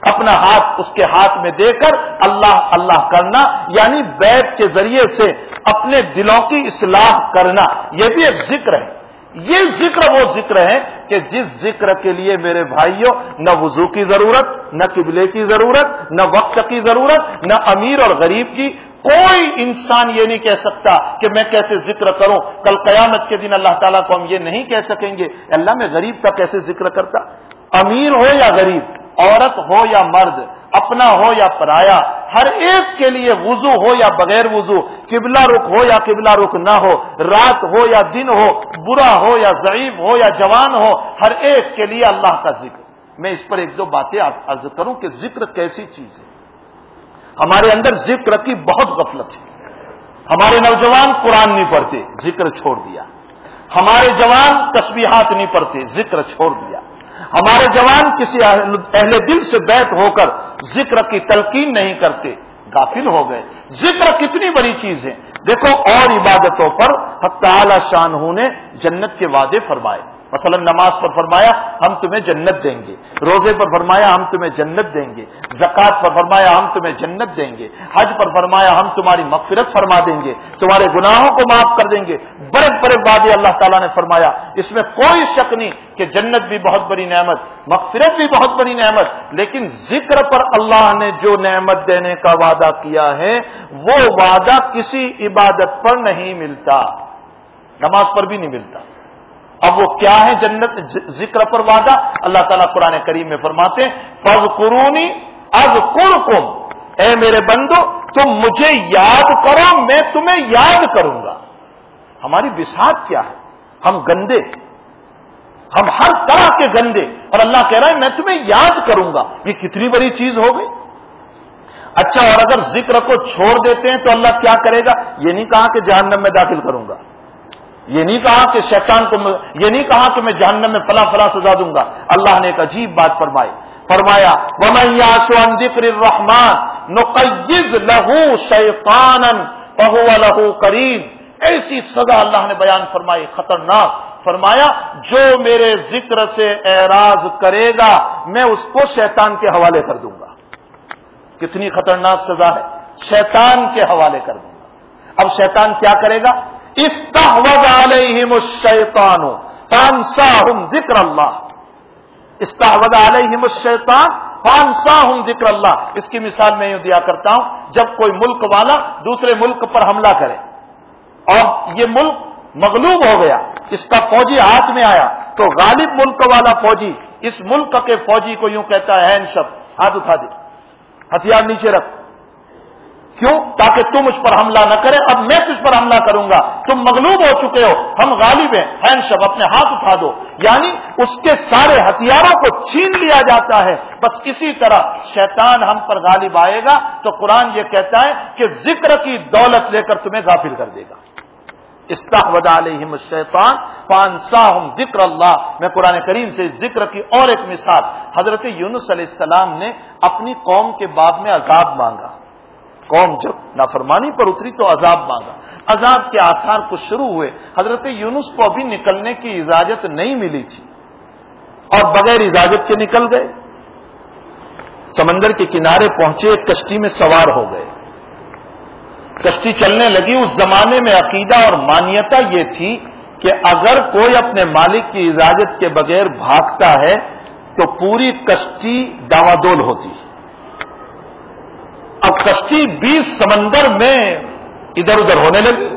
اپنا ہاتھ اس کے ہاتھ میں دے کر اللہ اللہ کرنا یعنی بیت کے ذریعے سے اپنے دلوں کی اصلاح کرنا، یہ بھی ایک ذکر ہے۔ یہ ذکر وہ ذکر ہے کہ جس ذکر کے لیے میرے بھائیوں نہ وضو کی ضرورت، نہ قبلے کی ضرورت، نہ وقت کی ضرورت، نہ امیر اور غریب کی کوئی انسان یہ نہیں کہہ سکتا کہ میں کیسے ذکر کروں۔ کل قیامت کے دن اللہ تعالیٰ کو ہم یہ نہیں کہہ سکیں گے۔ اللہ میں غریب کا کیسے ذکر کرتا؟ امیر ہو یا غریب، عورت ہو یا مرد اپنا ہو یا پرایا، ہر ایک کے لیے وضو ہو یا بغیر وضو، قبلہ رخ ہو یا قبلہ رخ نہ ہو، رات ہو یا دن ہو، برا ہو یا ضعیف ہو یا جوان ہو، ہر ایک کے لیے اللہ کا ذکر۔ میں اس پر ایک دو باتیں عرض کروں کہ ذکر کیسی چیز ہے۔ ہمارے اندر ذکر کی بہت غفلت ہے۔ ہمارے نوجوان قرآن نہیں پڑھتے، ذکر چھوڑ دیا۔ ہمارے جوان تسبیحات نہیں پڑھتے، ذکر چھوڑ دیا۔ ہمارے جوان کسی اہل دل سے بیت ہو کر ذکر کی تلقین نہیں کرتے، غافل ہو گئے۔ ذکر کتنی بڑی چیز ہے۔ دیکھو اور عبادتوں پر تعالی شاہ نے جنت کے وعدے فرمائے۔ مثلا نماز پر فرمایا، ہم تمہیں جنت دیں گے۔ روزے پر فرمایا، ہم تمہیں جنت دیں گے۔ زکوٰۃ پر فرمایا، ہم تمہیں جنت دیں گے۔ حج پر فرمایا، ہم تمہاری مغفرت فرما دیں گے۔ تمہارے گناہوں کو معاف کر دیں گے۔ بڑے بڑے وعدے اللہ تعالیٰ نے فرمایا۔ اس میں کوئی شک نہیں کہ جنت بھی بہت بڑی نعمت، مغفرت بھی بہت بڑی نعمت، لیکن ذکر پر اللہ نے جو نعمت دینے کا وعدہ کیا ہے، وہ وعدہ کسی عبادت پر نہیں ملتا۔ نماز پر بھی نہیں ملتا۔ اب وہ کیا ہے جنت ذکر پر وعدہ؟ اللہ تعالیٰ قرآن کریم میں فرماتے فض قرونی از کم اے میرے بندو، تم مجھے یاد کرو، میں تمہیں یاد کروں گا۔ ہماری بساط کیا ہے؟ ہم گندے، ہم ہر طرح کے گندے۔ اور اللہ کہہ رہا ہے، میں تمہیں یاد کروں گا۔ یہ کتنی بڑی چیز ہو گئی۔ اچھا اور اگر ذکر کو چھوڑ دیتے ہیں تو اللہ کیا کرے گا؟ یہ نہیں کہا کہ جہنم میں داخل کروں گا۔ یہ نہیں کہا کہ شیطان کو یہ نہیں کہا کہ میں جہنم میں فلاں فلاں سزا دوں گا۔ اللہ نے ایک عجیب بات فرمائی۔ فرمایا ذکر الرحمان نقیز لہو شیطان لہو کریم ایسی سزا اللہ نے بیان فرمائی، خطرناک۔ فرمایا، جو میرے ذکر سے اعراض کرے گا، میں اس کو شیطان کے حوالے کر دوں گا۔ کتنی خطرناک سزا ہے۔ شیطان کے حوالے کر دوں گا۔ اب شیطان کیا کرے گا؟ استحوذ علیہم الشیطان فانساہم ذکر اللہ. استحوذ علیہم الشیطان فانساہم ذکر اللہ. اس کی مثال میں یوں دیا کرتا ہوں، جب کوئی ملک والا دوسرے ملک پر حملہ کرے، اور یہ ملک مغلوب ہو گیا، اس کا فوجی ہاتھ میں آیا، تو غالب ملک والا فوجی، اس ملک کے فوجی کو یوں کہتا ہے ہینڈ شپ ہاتھ اٹھا دے، ہتھیار نیچے رکھ کیوں؟ تاکہ تم اس پر حملہ نہ کرے، اب میں تجھ پر حملہ کروں گا؟ تم مغلوب ہو چکے ہو، ہم غالب ہیں ہین شب، اپنے ہاتھ اٹھا دو۔ یعنی اس کے سارے ہتھیاروں کو چھین لیا جاتا ہے۔ بس اسی طرح شیطان ہم پر غالب آئے گا تو قرآن یہ کہتا ہے کہ ذکر کی دولت لے کر تمہیں غافل کر دے گا۔ استحد علیہم الشیطان فانساہم ذکر اللہ۔ میں قرآن کریم سے ذکر کی اور ایک مثال، حضرت یونس علیہ السلام نے اپنی قوم کے بعد میں عذاب مانگا۔ قوم جب نافرمانی پر اتری تو عذاب مانگا۔ عذاب کے آثار کچھ شروع ہوئے۔ حضرت یونس کو ابھی نکلنے کی اجازت نہیں ملی تھی۔ اور بغیر اجازت کے نکل گئے۔ سمندر کے کنارے پہنچے، ایک کشتی میں سوار ہو گئے۔ کشتی چلنے لگی۔ اس زمانے میں عقیدہ اور مانیتا یہ تھی کہ اگر کوئی اپنے مالک کی اجازت کے بغیر بھاگتا ہے تو پوری کشتی ڈاوادول ہوتی۔ ہے اب کشتی بیس سمندر میں ادھر ادھر ہونے لگی۔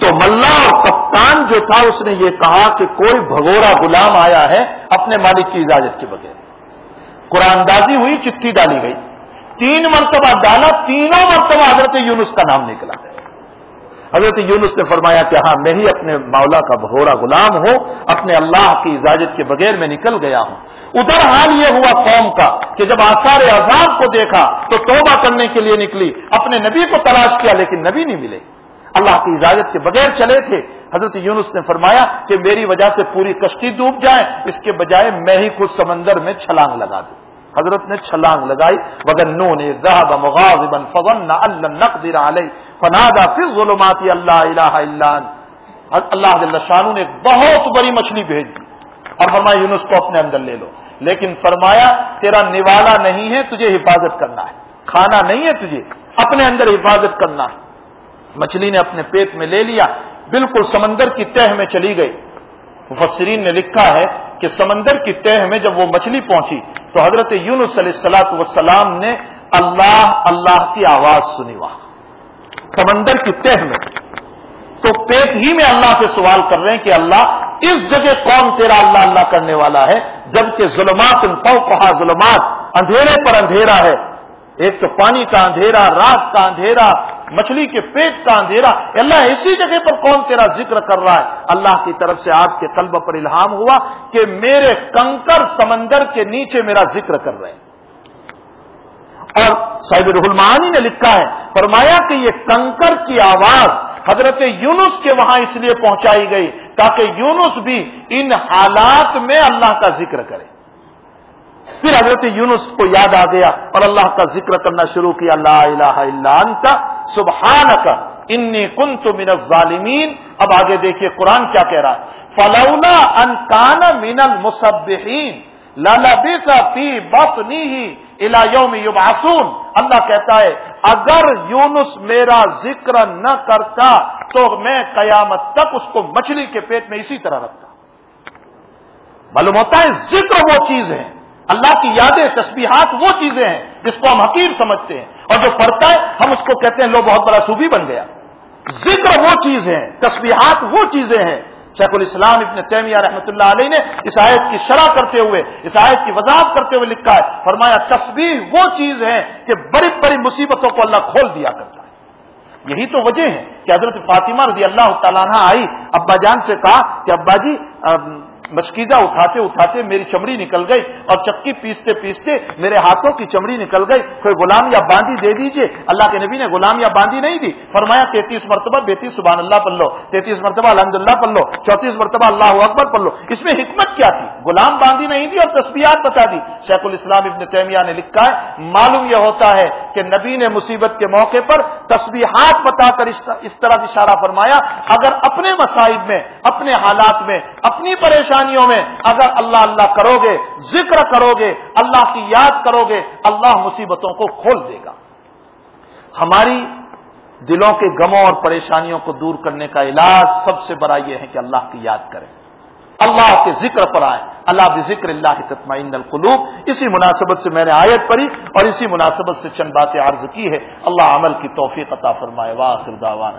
تو ملا اور کپتان جو تھا، اس نے یہ کہا کہ کوئی بھگورا غلام آیا ہے اپنے مالک کی اجازت کے بغیر۔ قرآن دازی ہوئی، چٹھی ڈالی گئی۔ تین مرتبہ ڈالا، تینوں مرتبہ حضرت یونس کا نام نکلا۔ حضرت یونس نے فرمایا کہ ہاں میں ہی اپنے مولا کا بھورا غلام ہوں، اپنے اللہ کی اجازت کے بغیر میں نکل گیا ہوں۔ ادھر حال یہ ہوا قوم کا کہ جب آثار عذاب کو دیکھا تو توبہ کرنے کے لیے نکلی، اپنے نبی کو تلاش کیا لیکن نبی نہیں ملے۔ اللہ کی اجازت کے بغیر چلے تھے۔ حضرت یونس نے فرمایا کہ میری وجہ سے پوری کشتی ڈوب جائے، اس کے بجائے میں ہی خود سمندر میں چھلانگ لگا دوں۔ حضرت نے چھلانگ لگائی وگر نو نے فنادا پھر ظلماتی اللہ الہ اللہ اللہ شانو نے بہت بڑی مچھلی بھیج دی۔ اور فرمایا، یونس کو اپنے اندر لے لو۔ لیکن فرمایا، تیرا نوالا نہیں ہے، تجھے حفاظت کرنا ہے۔ کھانا نہیں ہے تجھے، اپنے اندر حفاظت کرنا ہے۔ مچھلی نے اپنے پیٹ میں لے لیا، بالکل سمندر کی تہ میں چلی گئی۔ مفسرین نے لکھا ہے کہ سمندر کی تہ میں جب وہ مچھلی پہنچی، تو حضرت یونس علیہ السلاط وسلام نے اللہ اللہ کی آواز سنی۔ وہاں سمندر کی تہ میں تو پیٹ ہی میں اللہ سے سوال کر رہے ہیں کہ اللہ اس جگہ کون تیرا اللہ اللہ کرنے والا ہے جبکہ ظلمات ان کہا ظلمات، اندھیرے پر اندھیرا ہے۔ ایک تو پانی کا اندھیرا رات کا اندھیرا، مچھلی کے پیٹ کا اندھیرا۔ اللہ، اسی جگہ پر کون تیرا ذکر کر رہا ہے؟ اللہ کی طرف سے آپ کے قلب پر الہام ہوا کہ میرے کنکر سمندر کے نیچے میرا ذکر کر رہے ہیں۔ اور صاحب رحلمانی نے لکھا ہے، فرمایا کہ یہ کنکر کی آواز حضرت یونس کے وہاں اس لیے پہنچائی گئی تاکہ یونس بھی ان حالات میں اللہ کا ذکر کرے۔ پھر حضرت یونس کو یاد آ گیا اور اللہ کا ذکر کرنا شروع کیا، لا الہ الا انت، سبحانک، انی کنت من الظالمین۔ اب آگے دیکھیے قرآن کیا کہہ رہا ہے۔ فلولا ان کان من المسبحین للبث فی بطنی الا یوم یبعثون۔ اللہ کہتا ہے، اگر یونس میرا ذکر نہ کرتا تو میں قیامت تک اس کو مچھلی کے پیٹ میں اسی طرح رکھتا۔ معلوم ہوتا ہے، ذکر وہ چیز ہے اللہ کی یادیں، تسبیحات وہ چیزیں ہیں جس کو ہم حقیق سمجھتے ہیں۔ اور جو پڑھتا ہے، ہم اس کو کہتے ہیں، لو بہت بڑا صوبی بن گیا۔ ذکر وہ چیز ہے تسبیحات وہ چیزیں ہیں شیخ الاسلام ابن تیمیہ رحمۃ اللہ علیہ نے اس آیت کی شرح کرتے ہوئے، اس آیت کی وضاحت کرتے ہوئے لکھا ہے، فرمایا، تسبیح وہ چیز ہے کہ بڑی بڑی مصیبتوں کو اللہ کھول دیا کرتا ہے۔ یہی تو وجہ ہے کہ حضرت فاطمہ رضی اللہ تعالیٰ آئی، ابا جان سے کہا کہ ابا جی مشکیزہ اٹھاتے اٹھاتے میری چمڑی نکل گئی اور چکی پیستے پیستے میرے ہاتھوں کی چمڑی نکل گئی۔ کوئی غلام یا باندھی دے دیجیے۔ اللہ کے نبی نے غلام یا باندھی نہیں دی۔ فرمایا، تینتیس مرتبہ بیتیس سبحان اللہ پڑھ لو۔ تینتیس مرتبہ الحمد اللہ پڑھ لو۔ چونتیس مرتبہ اللہ اکبر پڑھ لو۔ اس میں حکمت کیا تھی؟ غلام باندھی نہیں دی اور تصویرات بتا دی۔ شیخ الاسلام ابن تیمیہ نے لکھا ہے، معلوم یہ ہوتا ہے کہ نبی نے مصیبت کے موقع پر تصویرات بتا کر اس طرح اشارہ فرمایا، اگر اپنے مسائب میں، اپنے حالات میں، اپنی پریشانی میں اگر اللہ اللہ کرو گے، ذکر کرو گے، اللہ کی یاد کرو گے، اللہ مصیبتوں کو کھول دے گا۔ ہماری دلوں کے غموں اور پریشانیوں کو دور کرنے کا علاج سب سے بڑا یہ ہے کہ اللہ کی یاد کریں اللہ کے ذکر پر آئے۔ اللہ بھی ذکر اللہ کی تطمئن القلوب۔ اسی مناسبت سے میں نے آیت پڑھی اور اسی مناسبت سے چند باتیں عرض کی ہے اللہ عمل کی توفیق عطا فرمائے۔ واخر دعوانا۔